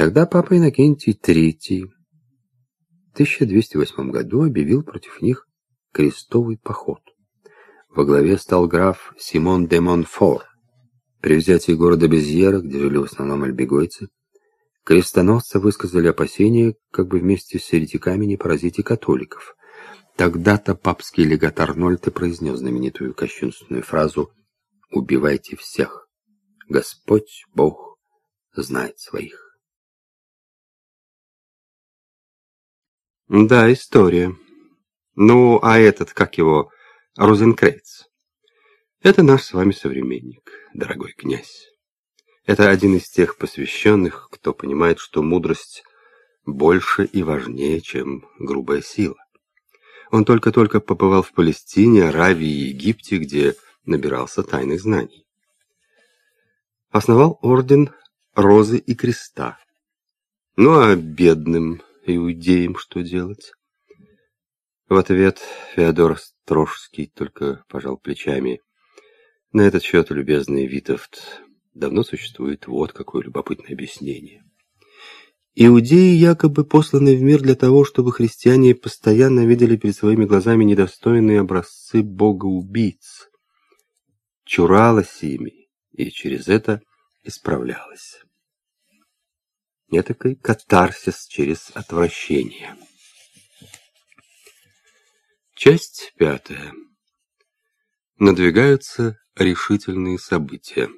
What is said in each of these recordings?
Тогда папа Иннокентий III в 1208 году объявил против них крестовый поход. Во главе стал граф Симон де Монфор. При взятии города Безьера, где жили в основном альбегойцы, крестоносцы высказали опасения, как бы вместе с еретиками не поразить и католиков. Тогда-то папский легат Арнольд и произнес знаменитую кощунственную фразу «Убивайте всех, Господь Бог знает своих». Да, история. Ну, а этот, как его, Розенкрейц. Это наш с вами современник, дорогой князь. Это один из тех посвященных, кто понимает, что мудрость больше и важнее, чем грубая сила. Он только-только побывал в Палестине, Аравии и Египте, где набирался тайных знаний. Основал орден Розы и Креста. Ну а бедным иудеям что делать? В ответ Феодор Строжский только пожал плечами. На этот счет, любезный Витовт, давно существует вот какое любопытное объяснение. Иудеи якобы посланы в мир для того, чтобы христиане постоянно видели перед своими глазами недостойные образцы бога-убийц, чуралась ими и через это исправлялась. Этакой катарсис через отвращение. Часть пятая. Надвигаются решительные события.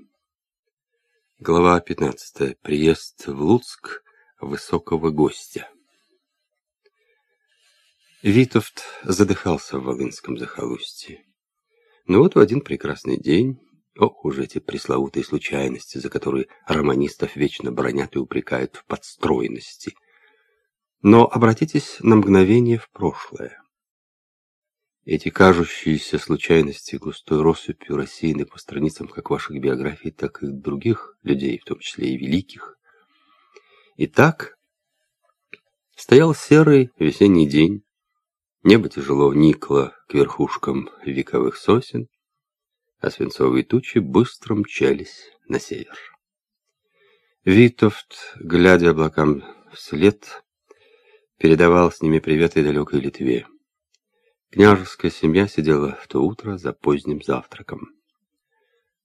Глава 15. Приезд в Луцк высокого гостя. Витовт задыхался в Волынском захолустье. Но вот в один прекрасный день, ох уж эти пресловутые случайности, за которые романистов вечно бронят и упрекают в подстроенности. Но обратитесь на мгновение в прошлое. Эти кажущиеся случайности густой россыпью рассеяны по страницам как ваших биографий, так и других людей, в том числе и великих. Итак, стоял серый весенний день, небо тяжело никло к верхушкам вековых сосен, а свинцовые тучи быстро мчались на север. Витовт, глядя облакам вслед, передавал с ними приветы далекой Литве. Княжеская семья сидела в то утро за поздним завтраком.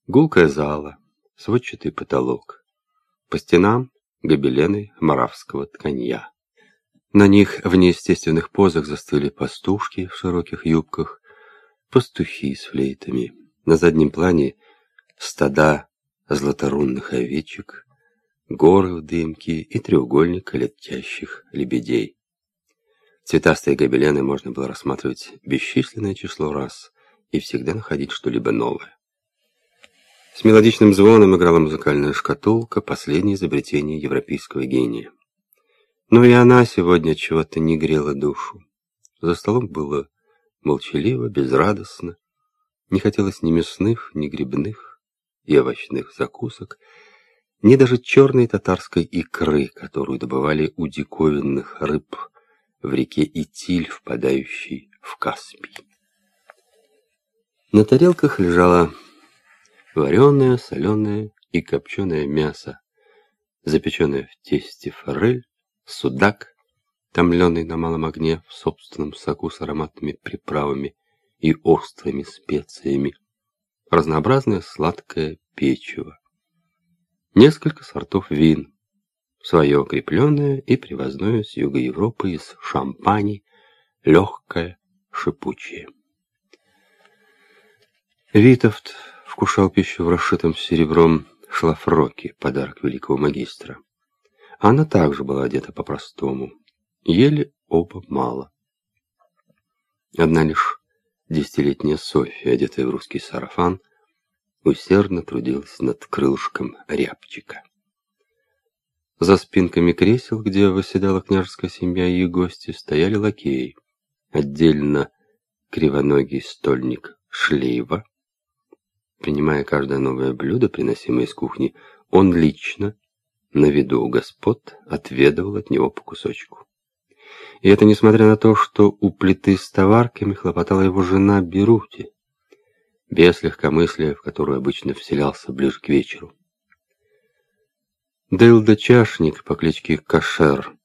Гулкая зала, сводчатый потолок. По стенам гобелены маравского тканья. На них в неестественных позах застыли пастушки в широких юбках, пастухи с флейтами. На заднем плане стада златорунных овечек, горы в дымке и треугольник летящих лебедей. Цветастые гобелены можно было рассматривать бесчисленное число раз и всегда находить что-либо новое. С мелодичным звоном играла музыкальная шкатулка, последнее изобретение европейского гения. Но и она сегодня чего-то не грела душу. За столом было молчаливо, безрадостно. Не хотелось ни мясных, ни грибных и овощных закусок, ни даже черной татарской икры, которую добывали у диковинных рыб – в реке Итиль, впадающей в Каспий. На тарелках лежало вареное, соленое и копченое мясо, запеченное в тесте форель, судак, томленный на малом огне в собственном соку с ароматными приправами и острыми специями, разнообразное сладкое печиво, несколько сортов вин, свое укрепленное и привозное с юга Европы из Шампани, легкое, шипучее. Витовт вкушал пищу в расшитом серебром шлафроке, подарок великого магистра. Она также была одета по-простому. Ели оба мало. Одна лишь десятилетняя Софья, одетая в русский сарафан, усердно трудилась над крылышком рябчика. За спинками кресел, где восседала княжеская семья и гости, стояли лакеи. Отдельно кривоногий стольник Шлейва. Принимая каждое новое блюдо, приносимое из кухни, он лично, на виду у господ, отведывал от него по кусочку. И это несмотря на то, что у плиты с товарками хлопотала его жена Берути, без легкомыслия, в которую обычно вселялся ближе к вечеру. Дылда Чашник по кличке Кашер